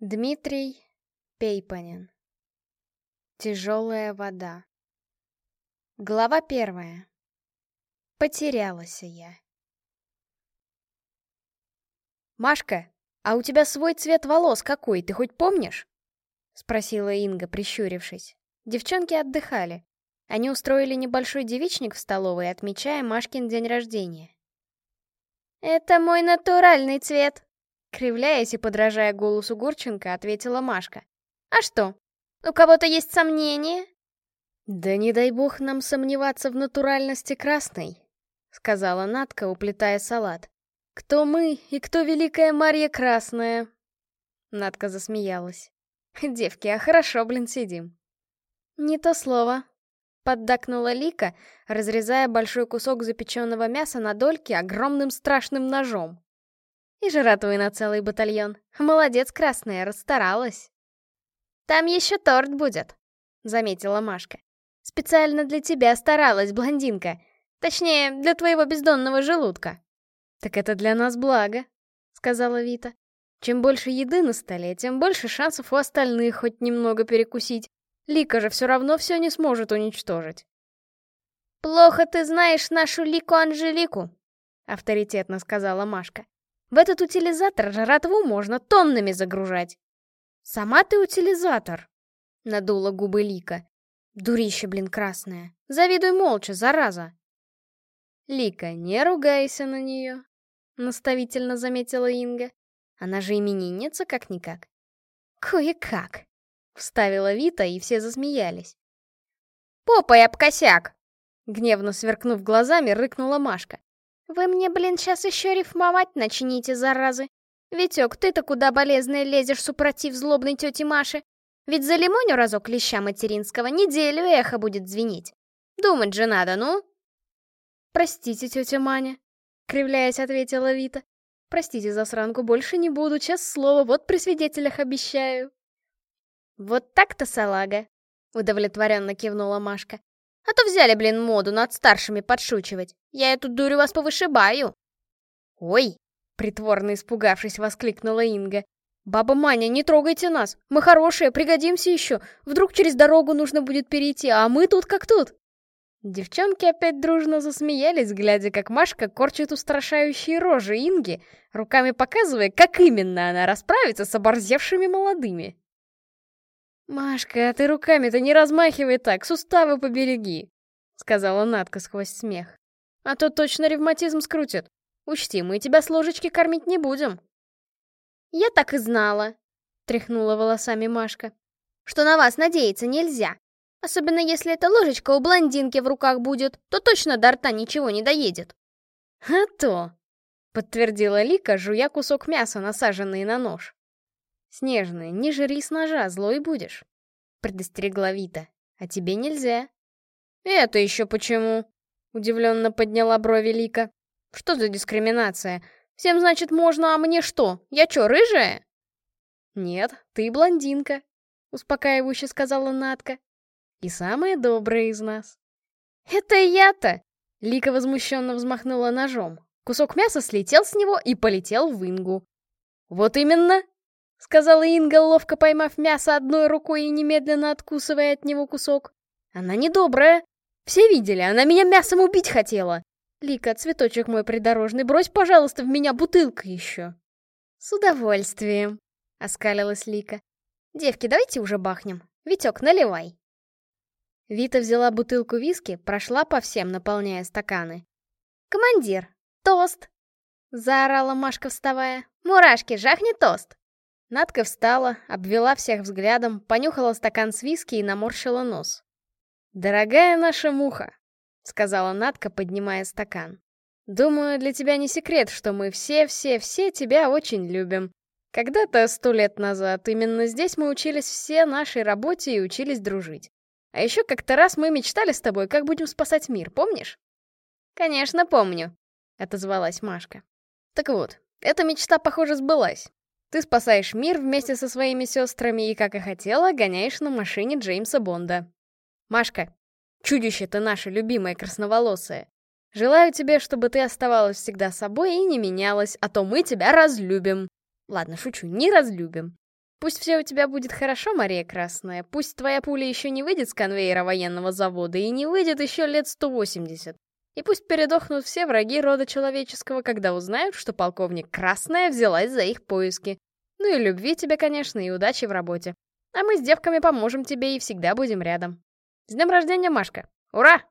Дмитрий Пейпанин. Тяжелая вода. Глава первая. Потерялась я. «Машка, а у тебя свой цвет волос какой, ты хоть помнишь?» — спросила Инга, прищурившись. Девчонки отдыхали. Они устроили небольшой девичник в столовой, отмечая Машкин день рождения. «Это мой натуральный цвет», Кривляясь и подражая голосу Гурченко, ответила Машка. «А что, у кого-то есть сомнения?» «Да не дай бог нам сомневаться в натуральности красной», — сказала Натка, уплетая салат. «Кто мы и кто великая Марья Красная?» Натка засмеялась. «Девки, а хорошо, блин, сидим». «Не то слово», — поддакнула Лика, разрезая большой кусок запеченного мяса на дольки огромным страшным ножом. И жратвы на целый батальон. Молодец, красная, расстаралась. «Там еще торт будет», — заметила Машка. «Специально для тебя старалась, блондинка. Точнее, для твоего бездонного желудка». «Так это для нас благо», — сказала Вита. «Чем больше еды на столе, тем больше шансов у остальных хоть немного перекусить. Лика же все равно все не сможет уничтожить». «Плохо ты знаешь нашу Лику-Анжелику», — авторитетно сказала Машка. В этот утилизатор жратву можно тоннами загружать. Сама ты утилизатор, надула губы Лика. Дурище, блин, красное. Завидуй молча, зараза. Лика, не ругайся на нее, наставительно заметила Инга. Она же именинница как-никак. Кое-как, вставила Вита, и все засмеялись. «Попой об косяк!» Гневно сверкнув глазами, рыкнула Машка. Вы мне, блин, сейчас еще рифмовать начните, заразы. Витек, ты-то куда болезная лезешь, супротив злобной тети Маши? Ведь за лимоню разок леща материнского неделю эхо будет звенеть. Думать же надо, ну? Простите, тетя Маня, кривляясь, ответила Вита. Простите, засранку, больше не буду, честное слово, вот при свидетелях обещаю. Вот так-то, салага, удовлетворенно кивнула Машка. А то взяли, блин, моду над старшими подшучивать. Я эту дурю вас повышибаю. Ой, притворно испугавшись, воскликнула Инга. «Баба Маня, не трогайте нас! Мы хорошие, пригодимся еще! Вдруг через дорогу нужно будет перейти, а мы тут как тут!» Девчонки опять дружно засмеялись, глядя, как Машка корчит устрашающие рожи Инги, руками показывая, как именно она расправится с оборзевшими молодыми. «Машка, а ты руками-то не размахивай так, суставы побереги!» — сказала Надка сквозь смех. «А то точно ревматизм скрутит. Учти, мы тебя с ложечки кормить не будем». «Я так и знала», — тряхнула волосами Машка, «что на вас надеяться нельзя. Особенно если эта ложечка у блондинки в руках будет, то точно до рта ничего не доедет». «А то», — подтвердила Лика, жуя кусок мяса, насаженный на нож. «Снежная, не жри с ножа, злой будешь», — предостерегла Вита. «А тебе нельзя». «Это еще почему?» — удивленно подняла брови Лика. «Что за дискриминация? Всем, значит, можно, а мне что? Я что, рыжая?» «Нет, ты блондинка», — успокаивающе сказала Натка. «И самая добрая из нас». «Это я-то!» Лика возмущенно взмахнула ножом. Кусок мяса слетел с него и полетел в Ингу. «Вот именно!» — сказала Инга, ловко поймав мясо одной рукой и немедленно откусывая от него кусок. «Она недобрая. Все видели, она меня мясом убить хотела. Лика, цветочек мой придорожный, брось, пожалуйста, в меня бутылка еще». «С удовольствием», — оскалилась Лика. «Девки, давайте уже бахнем. Витек, наливай». Вита взяла бутылку виски, прошла по всем, наполняя стаканы. «Командир, тост!» — заорала Машка, вставая. «Мурашки, жахни тост!» Надка встала, обвела всех взглядом, понюхала стакан с виски и наморщила нос. «Дорогая наша муха», — сказала Надка, поднимая стакан. «Думаю, для тебя не секрет, что мы все-все-все тебя очень любим. Когда-то, сто лет назад, именно здесь мы учились все нашей работе и учились дружить. А еще как-то раз мы мечтали с тобой, как будем спасать мир, помнишь?» «Конечно, помню», — отозвалась Машка. «Так вот, эта мечта, похоже, сбылась. Ты спасаешь мир вместе со своими сестрами и, как и хотела, гоняешь на машине Джеймса Бонда. Машка, чудище ты наше любимое красноволосое. Желаю тебе, чтобы ты оставалась всегда собой и не менялась, а то мы тебя разлюбим. Ладно, шучу, не разлюбим. Пусть все у тебя будет хорошо, Мария Красная, пусть твоя пуля еще не выйдет с конвейера военного завода и не выйдет еще лет 180. И пусть передохнут все враги рода человеческого, когда узнают, что полковник Красная взялась за их поиски. Ну и любви тебе, конечно, и удачи в работе. А мы с девками поможем тебе и всегда будем рядом. С днем рождения, Машка! Ура!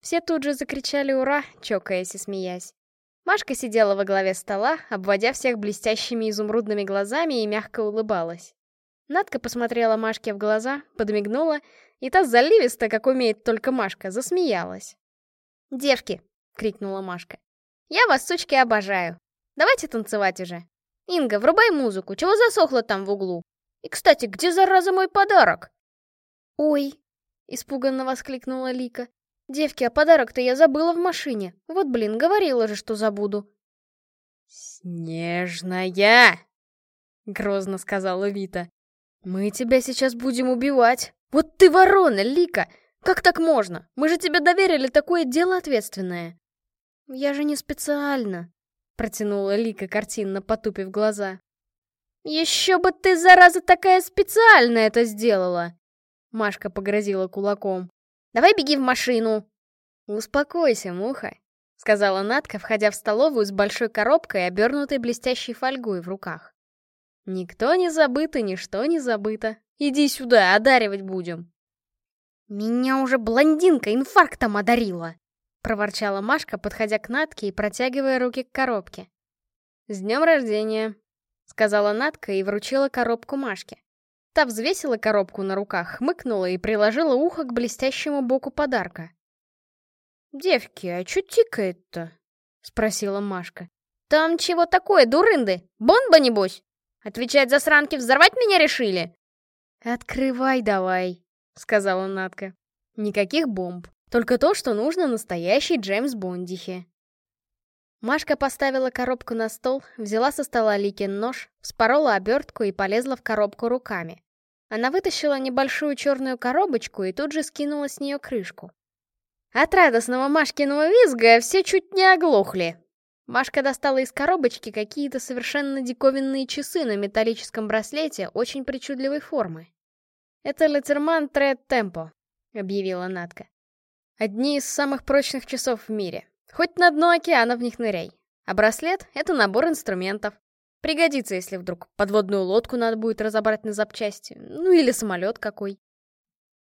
Все тут же закричали «Ура!», чокаясь и смеясь. Машка сидела во главе стола, обводя всех блестящими изумрудными глазами и мягко улыбалась. Надка посмотрела Машке в глаза, подмигнула, и та заливисто, как умеет только Машка, засмеялась. «Девки!» — крикнула Машка. «Я вас, сучки, обожаю! Давайте танцевать уже! Инга, врубай музыку, чего засохла там в углу? И, кстати, где, зараза, мой подарок?» «Ой!» — испуганно воскликнула Лика. «Девки, а подарок-то я забыла в машине. Вот, блин, говорила же, что забуду». «Снежная!» — грозно сказала Вита. «Мы тебя сейчас будем убивать. Вот ты ворона, Лика! Как так можно? Мы же тебе доверили такое дело ответственное!» «Я же не специально», — протянула Лика, картинно потупив глаза. «Еще бы ты, зараза, такая специально это сделала!» Машка погрозила кулаком. Давай беги в машину!» «Успокойся, муха», — сказала Натка, входя в столовую с большой коробкой, обернутой блестящей фольгой в руках. «Никто не забыт и ничто не забыто. Иди сюда, одаривать будем». «Меня уже блондинка инфарктом одарила!» — проворчала Машка, подходя к Натке и протягивая руки к коробке. «С днем рождения!» — сказала Натка и вручила коробку Машке. Та взвесила коробку на руках, хмыкнула и приложила ухо к блестящему боку подарка. «Девки, а чё тикает-то?» — спросила Машка. «Там чего такое, дурынды? Бомба, небось? Отвечать за сранки взорвать меня решили?» «Открывай давай», — сказала Натка. «Никаких бомб, только то, что нужно настоящей Джеймс Бондихе». Машка поставила коробку на стол, взяла со стола Ликин нож, вспорола обертку и полезла в коробку руками. Она вытащила небольшую черную коробочку и тут же скинула с нее крышку. От радостного Машкиного визга все чуть не оглохли. Машка достала из коробочки какие-то совершенно диковинные часы на металлическом браслете очень причудливой формы. «Это Летерман Тред Темпо», — объявила Натка. «Одни из самых прочных часов в мире. Хоть на дно океана в них ныряй. А браслет — это набор инструментов. Пригодится, если вдруг подводную лодку надо будет разобрать на запчасти. Ну или самолет какой.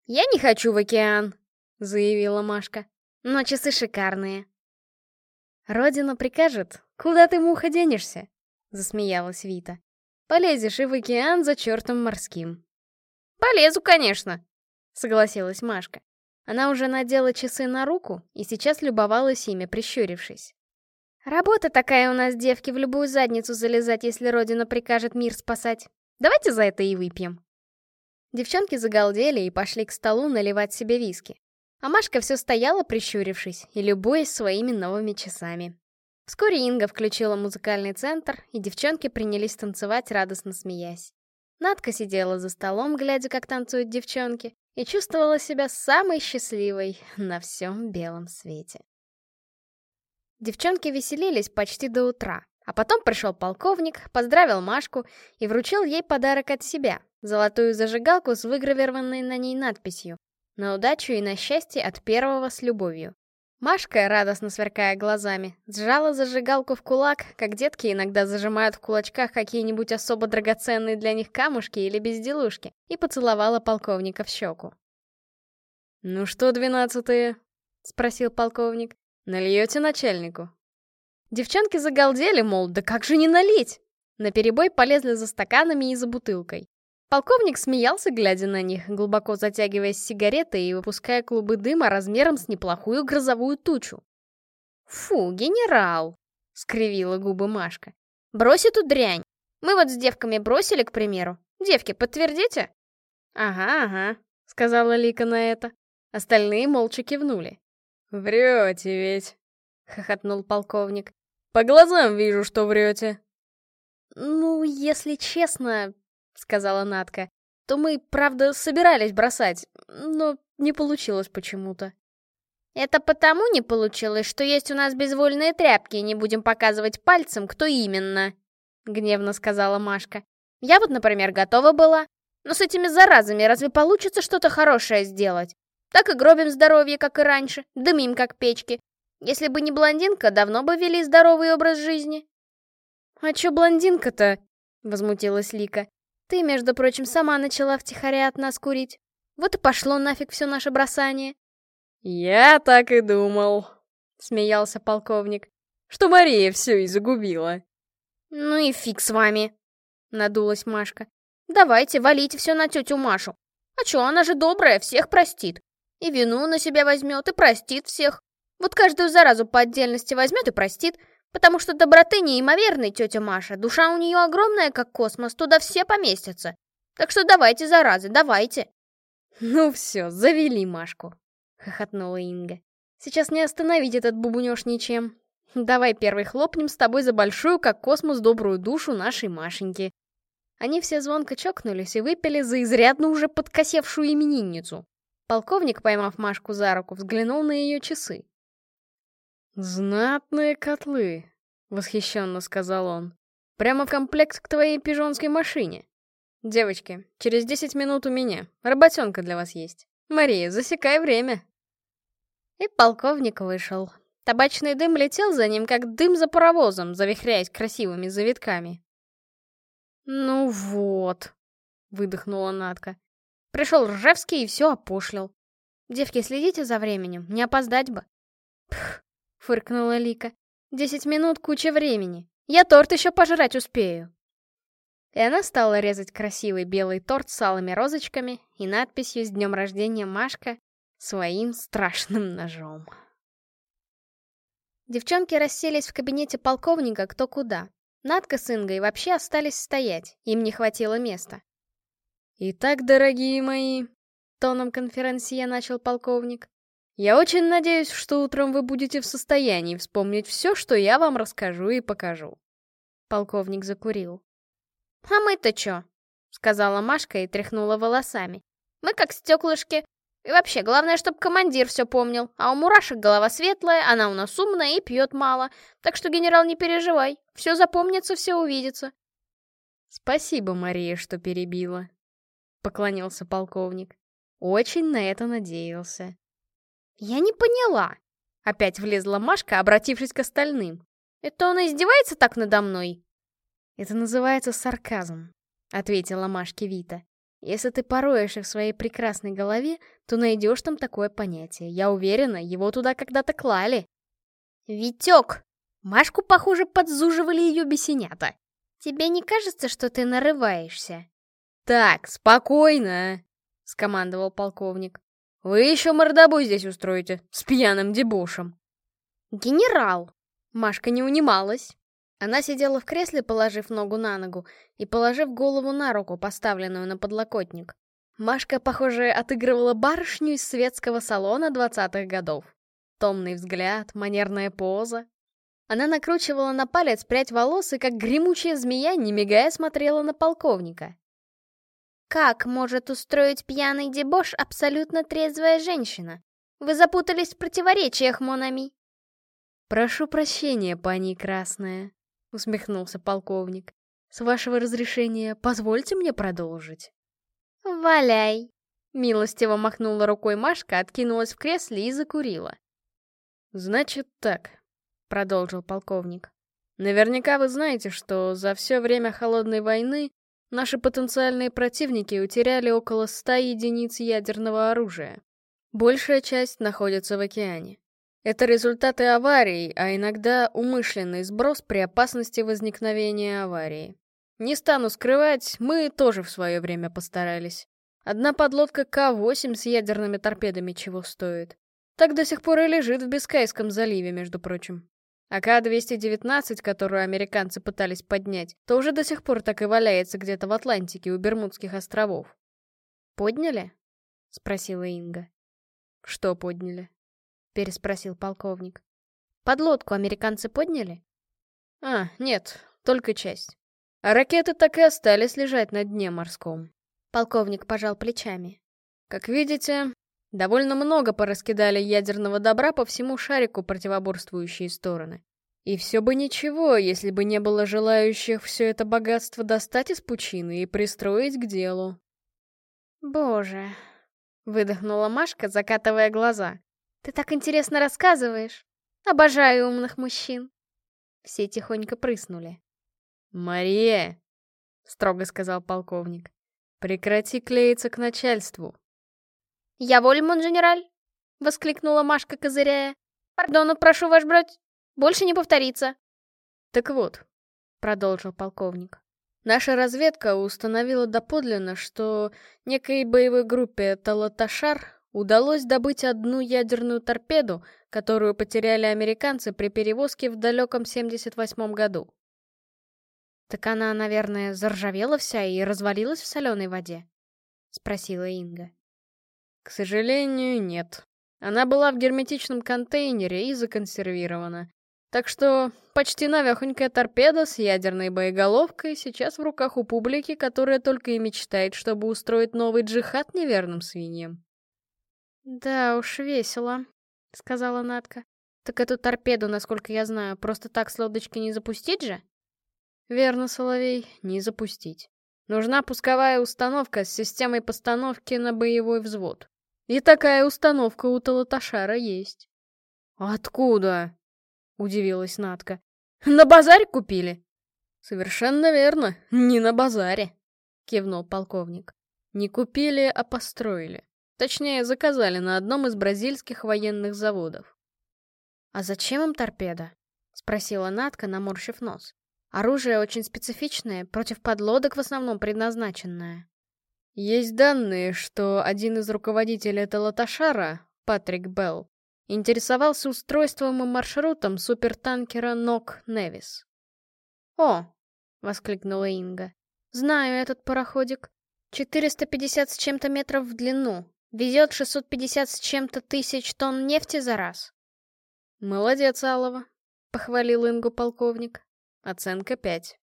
«Я не хочу в океан», — заявила Машка. «Но часы шикарные». «Родина прикажет, куда ты, муха, денешься?» — засмеялась Вита. «Полезешь и в океан за чертом морским». «Полезу, конечно», — согласилась Машка. Она уже надела часы на руку и сейчас любовалась ими, прищурившись. «Работа такая у нас, девки, в любую задницу залезать, если Родина прикажет мир спасать. Давайте за это и выпьем». Девчонки загалдели и пошли к столу наливать себе виски. А Машка все стояла, прищурившись, и любуясь своими новыми часами. Вскоре Инга включила музыкальный центр, и девчонки принялись танцевать, радостно смеясь. Надка сидела за столом, глядя, как танцуют девчонки, и чувствовала себя самой счастливой на всем белом свете. Девчонки веселились почти до утра, а потом пришел полковник, поздравил Машку и вручил ей подарок от себя — золотую зажигалку с выгравированной на ней надписью «На удачу и на счастье от первого с любовью». Машка, радостно сверкая глазами, сжала зажигалку в кулак, как детки иногда зажимают в кулачках какие-нибудь особо драгоценные для них камушки или безделушки, и поцеловала полковника в щеку. «Ну что, двенадцатые?» — спросил полковник. «Нальете начальнику?» Девчонки загалдели, мол, да как же не налить? Наперебой полезли за стаканами и за бутылкой. Полковник смеялся, глядя на них, глубоко затягиваясь сигаретой и выпуская клубы дыма размером с неплохую грозовую тучу. «Фу, генерал!» — скривила губы Машка. «Брось эту дрянь! Мы вот с девками бросили, к примеру. Девки, подтвердите?» «Ага, ага», — сказала Лика на это. Остальные молча кивнули. «Врете ведь!» — хохотнул полковник. «По глазам вижу, что врете!» «Ну, если честно, — сказала Натка, — то мы, правда, собирались бросать, но не получилось почему-то. «Это потому не получилось, что есть у нас безвольные тряпки, и не будем показывать пальцем, кто именно», — гневно сказала Машка. Я вот, например, готова была. Но с этими заразами разве получится что-то хорошее сделать? Так и гробим здоровье, как и раньше, дымим, как печки. Если бы не блондинка, давно бы вели здоровый образ жизни. «А чё блондинка-то?» — возмутилась Лика. «Ты, между прочим, сама начала втихаря от нас курить. Вот и пошло нафиг все наше бросание». «Я так и думал», — смеялся полковник, «что Мария все и загубила». «Ну и фиг с вами», — надулась Машка. «Давайте, валите все на тетю Машу. А чё, она же добрая, всех простит. И вину на себя возьмет, и простит всех. Вот каждую заразу по отдельности возьмет и простит, потому что доброты неимоверной тетя Маша, душа у нее огромная, как космос, туда все поместятся. Так что давайте, заразы, давайте. Ну все, завели Машку, хохотнула Инга. Сейчас не остановить этот бубунёж ничем. Давай первый хлопнем с тобой за большую, как космос, добрую душу нашей Машеньки. Они все звонко чокнулись и выпили за изрядно уже подкосевшую именинницу. Полковник, поймав Машку за руку, взглянул на ее часы. «Знатные котлы», — восхищенно сказал он. «Прямо комплект к твоей пижонской машине. Девочки, через десять минут у меня. Работенка для вас есть. Мария, засекай время». И полковник вышел. Табачный дым летел за ним, как дым за паровозом, завихряясь красивыми завитками. «Ну вот», — выдохнула Натка. Пришел Ржевский и все опошлил. Девки, следите за временем, не опоздать бы. Пх, — фыркнула Лика. «Десять минут — куча времени. Я торт еще пожрать успею». И она стала резать красивый белый торт с алыми розочками и надписью «С днем рождения, Машка» своим страшным ножом. Девчонки расселись в кабинете полковника кто куда. Надка с Ингой вообще остались стоять, им не хватило места. «Итак, дорогие мои», — тоном конференции начал полковник, я очень надеюсь, что утром вы будете в состоянии вспомнить все, что я вам расскажу и покажу. Полковник закурил. «А мы-то чё?» — сказала Машка и тряхнула волосами. «Мы как стеклышки. И вообще, главное, чтобы командир все помнил. А у мурашек голова светлая, она у нас умная и пьет мало. Так что, генерал, не переживай. Все запомнится, все увидится». «Спасибо, Мария, что перебила», — поклонился полковник. «Очень на это надеялся». «Я не поняла!» Опять влезла Машка, обратившись к остальным. «Это он издевается так надо мной?» «Это называется сарказм», — ответила Машке Вита. «Если ты пороешься в своей прекрасной голове, то найдешь там такое понятие. Я уверена, его туда когда-то клали». «Витек!» Машку, похоже, подзуживали ее бесенята. «Тебе не кажется, что ты нарываешься?» «Так, спокойно!» — скомандовал полковник. Вы еще мордобой здесь устроите, с пьяным дебошем. Генерал! Машка не унималась. Она сидела в кресле, положив ногу на ногу, и положив голову на руку, поставленную на подлокотник. Машка, похоже, отыгрывала барышню из светского салона двадцатых годов. Томный взгляд, манерная поза. Она накручивала на палец прядь волос и, как гремучая змея, не мигая смотрела на полковника. Как может устроить пьяный дебош абсолютно трезвая женщина? Вы запутались в противоречиях, Монами. Прошу прощения, пани Красная, усмехнулся полковник. С вашего разрешения, позвольте мне продолжить. Валяй. Милостиво махнула рукой Машка, откинулась в кресле и закурила. «Значит так», — продолжил полковник. «Наверняка вы знаете, что за все время Холодной войны Наши потенциальные противники утеряли около ста единиц ядерного оружия. Большая часть находится в океане. Это результаты аварий, а иногда умышленный сброс при опасности возникновения аварии. Не стану скрывать, мы тоже в свое время постарались. Одна подлодка К-8 с ядерными торпедами чего стоит. Так до сих пор и лежит в Бискайском заливе, между прочим. АК-219, которую американцы пытались поднять, тоже до сих пор так и валяется где-то в Атлантике у Бермудских островов. «Подняли?» — спросила Инга. «Что подняли?» — переспросил полковник. «Подлодку американцы подняли?» «А, нет, только часть. А ракеты так и остались лежать на дне морском». Полковник пожал плечами. «Как видите, Довольно много пораскидали ядерного добра по всему шарику противоборствующие стороны. И все бы ничего, если бы не было желающих все это богатство достать из пучины и пристроить к делу. «Боже!» — выдохнула Машка, закатывая глаза. «Ты так интересно рассказываешь! Обожаю умных мужчин!» Все тихонько прыснули. «Мария!» — строго сказал полковник. «Прекрати клеиться к начальству!» «Я воль, мон генераль!» — воскликнула Машка, козыряя. «Пардону, прошу, ваш брать!» Больше не повторится. Так вот, продолжил полковник. Наша разведка установила доподлинно, что некой боевой группе Талаташар удалось добыть одну ядерную торпеду, которую потеряли американцы при перевозке в далеком 78 году. «Так она, наверное, заржавела вся и развалилась в соленой воде?» — спросила Инга. «К сожалению, нет. Она была в герметичном контейнере и законсервирована. Так что почти навехонькая торпеда с ядерной боеголовкой сейчас в руках у публики, которая только и мечтает, чтобы устроить новый джихад неверным свиньям. «Да уж, весело», — сказала Натка. «Так эту торпеду, насколько я знаю, просто так с лодочки не запустить же?» «Верно, Соловей, не запустить. Нужна пусковая установка с системой постановки на боевой взвод. И такая установка у Талаташара есть». «Откуда?» удивилась Натка. «На базаре купили?» «Совершенно верно, не на базаре», — кивнул полковник. «Не купили, а построили. Точнее, заказали на одном из бразильских военных заводов». «А зачем им торпеда?» — спросила Натка, наморщив нос. «Оружие очень специфичное, против подлодок в основном предназначенное». Есть данные, что один из руководителей Талаташара, Патрик Белл, интересовался устройством и маршрутом супертанкера Нок Невис. «О!» — воскликнула Инга. «Знаю этот пароходик. 450 с чем-то метров в длину. Везет 650 с чем-то тысяч тонн нефти за раз». «Молодец, Алова», — похвалил Ингу полковник. Оценка пять.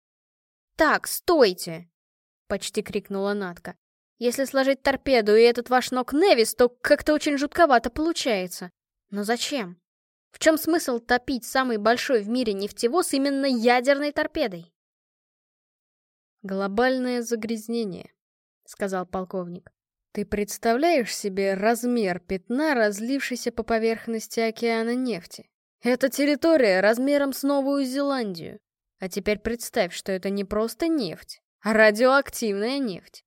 «Так, стойте!» — почти крикнула Натка. «Если сложить торпеду и этот ваш ног Невис, то как-то очень жутковато получается. Но зачем? В чем смысл топить самый большой в мире нефтевоз именно ядерной торпедой? «Глобальное загрязнение», — сказал полковник. «Ты представляешь себе размер пятна, разлившейся по поверхности океана нефти? Это территория размером с Новую Зеландию. А теперь представь, что это не просто нефть, а радиоактивная нефть».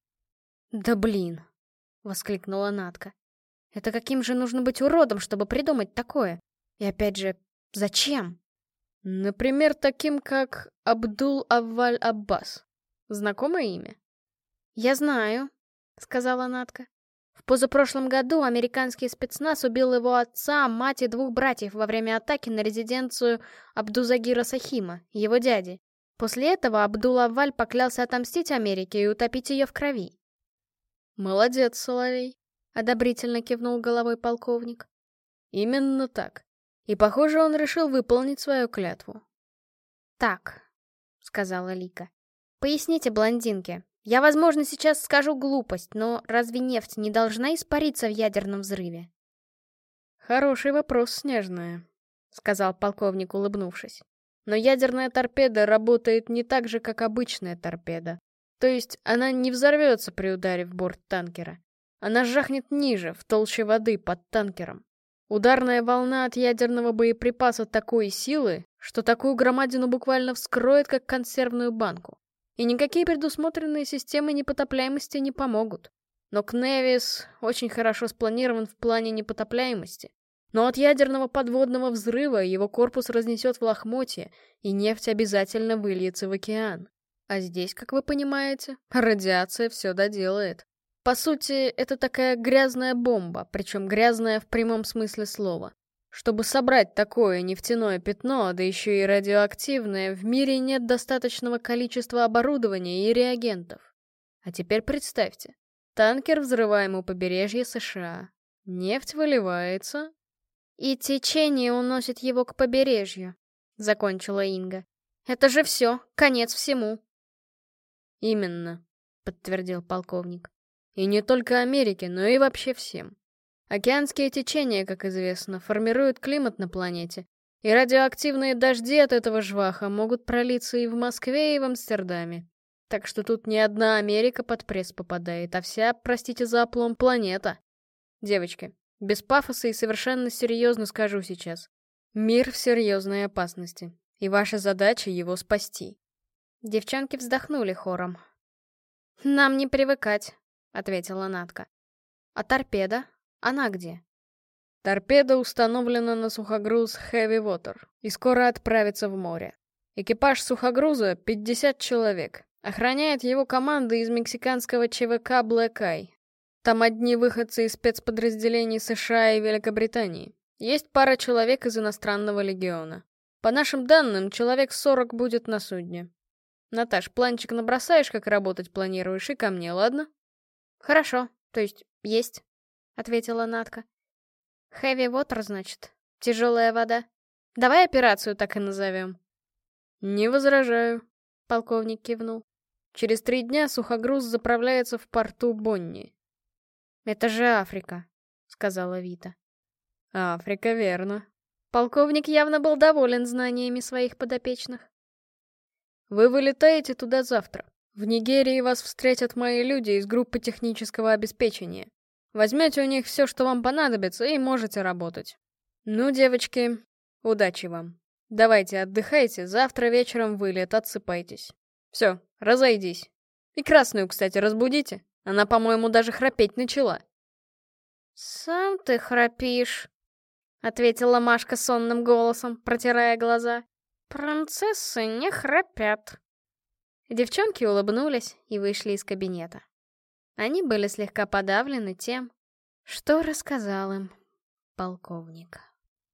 «Да блин!» — воскликнула Натка. Это каким же нужно быть уродом, чтобы придумать такое? И опять же, зачем? Например, таким как Абдул-Авваль Аббас. Знакомое имя? Я знаю, сказала Натка. В позапрошлом году американский спецназ убил его отца, мать и двух братьев во время атаки на резиденцию Абдузагира Сахима, его дяди. После этого Абдул-Авваль поклялся отомстить Америке и утопить ее в крови. «Молодец, Соловей», — одобрительно кивнул головой полковник. «Именно так. И, похоже, он решил выполнить свою клятву». «Так», — сказала Лика. «Поясните блондинке. Я, возможно, сейчас скажу глупость, но разве нефть не должна испариться в ядерном взрыве?» «Хороший вопрос, Снежная», — сказал полковник, улыбнувшись. «Но ядерная торпеда работает не так же, как обычная торпеда. То есть она не взорвется при ударе в борт танкера. Она жахнет ниже, в толще воды, под танкером. Ударная волна от ядерного боеприпаса такой силы, что такую громадину буквально вскроет, как консервную банку. И никакие предусмотренные системы непотопляемости не помогут. Но Кневис очень хорошо спланирован в плане непотопляемости. Но от ядерного подводного взрыва его корпус разнесет в лохмотье, и нефть обязательно выльется в океан. А здесь, как вы понимаете, радиация все доделает. По сути, это такая грязная бомба, причем грязная в прямом смысле слова. Чтобы собрать такое нефтяное пятно, да еще и радиоактивное, в мире нет достаточного количества оборудования и реагентов. А теперь представьте, танкер взрываем у побережья США. Нефть выливается. И течение уносит его к побережью, закончила Инга. Это же все, конец всему. Именно, подтвердил полковник. И не только Америке, но и вообще всем. Океанские течения, как известно, формируют климат на планете, И радиоактивные дожди от этого жваха могут пролиться и в Москве, и в Амстердаме. Так что тут не одна Америка под пресс попадает, а вся, простите за оплом, планета. Девочки, без пафоса и совершенно серьезно скажу сейчас. Мир в серьезной опасности, и ваша задача его спасти. Девчонки вздохнули хором. «Нам не привыкать», — ответила Натка. «А торпеда? Она где?» Торпеда установлена на сухогруз Heavy Water и скоро отправится в море. Экипаж сухогруза — 50 человек. Охраняет его команда из мексиканского ЧВК Black Eye. Там одни выходцы из спецподразделений США и Великобритании. Есть пара человек из иностранного легиона. По нашим данным, человек 40 будет на судне. Наташ, планчик набросаешь, как работать планируешь, и ко мне, ладно? Хорошо, то есть есть, ответила Натка. Heavy water, значит. Тяжелая вода. Давай операцию так и назовем. Не возражаю, полковник кивнул. Через три дня сухогруз заправляется в порту Бонни. «Это же Африка», — сказала Вита. «Африка, верно». Полковник явно был доволен знаниями своих подопечных. «Вы вылетаете туда завтра. В Нигерии вас встретят мои люди из группы технического обеспечения. Возьмете у них все, что вам понадобится, и можете работать. Ну, девочки, удачи вам. Давайте отдыхайте, завтра вечером вылет, отсыпайтесь. Все, разойдись. И красную, кстати, разбудите. Она, по-моему, даже храпеть начала. «Сам ты храпишь», — ответила Машка сонным голосом, протирая глаза. «Принцессы не храпят». Девчонки улыбнулись и вышли из кабинета. Они были слегка подавлены тем, что рассказал им полковник.